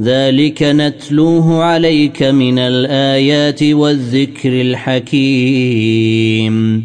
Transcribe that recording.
ذلك نتلوه عليك من الايات والذكر الحكيم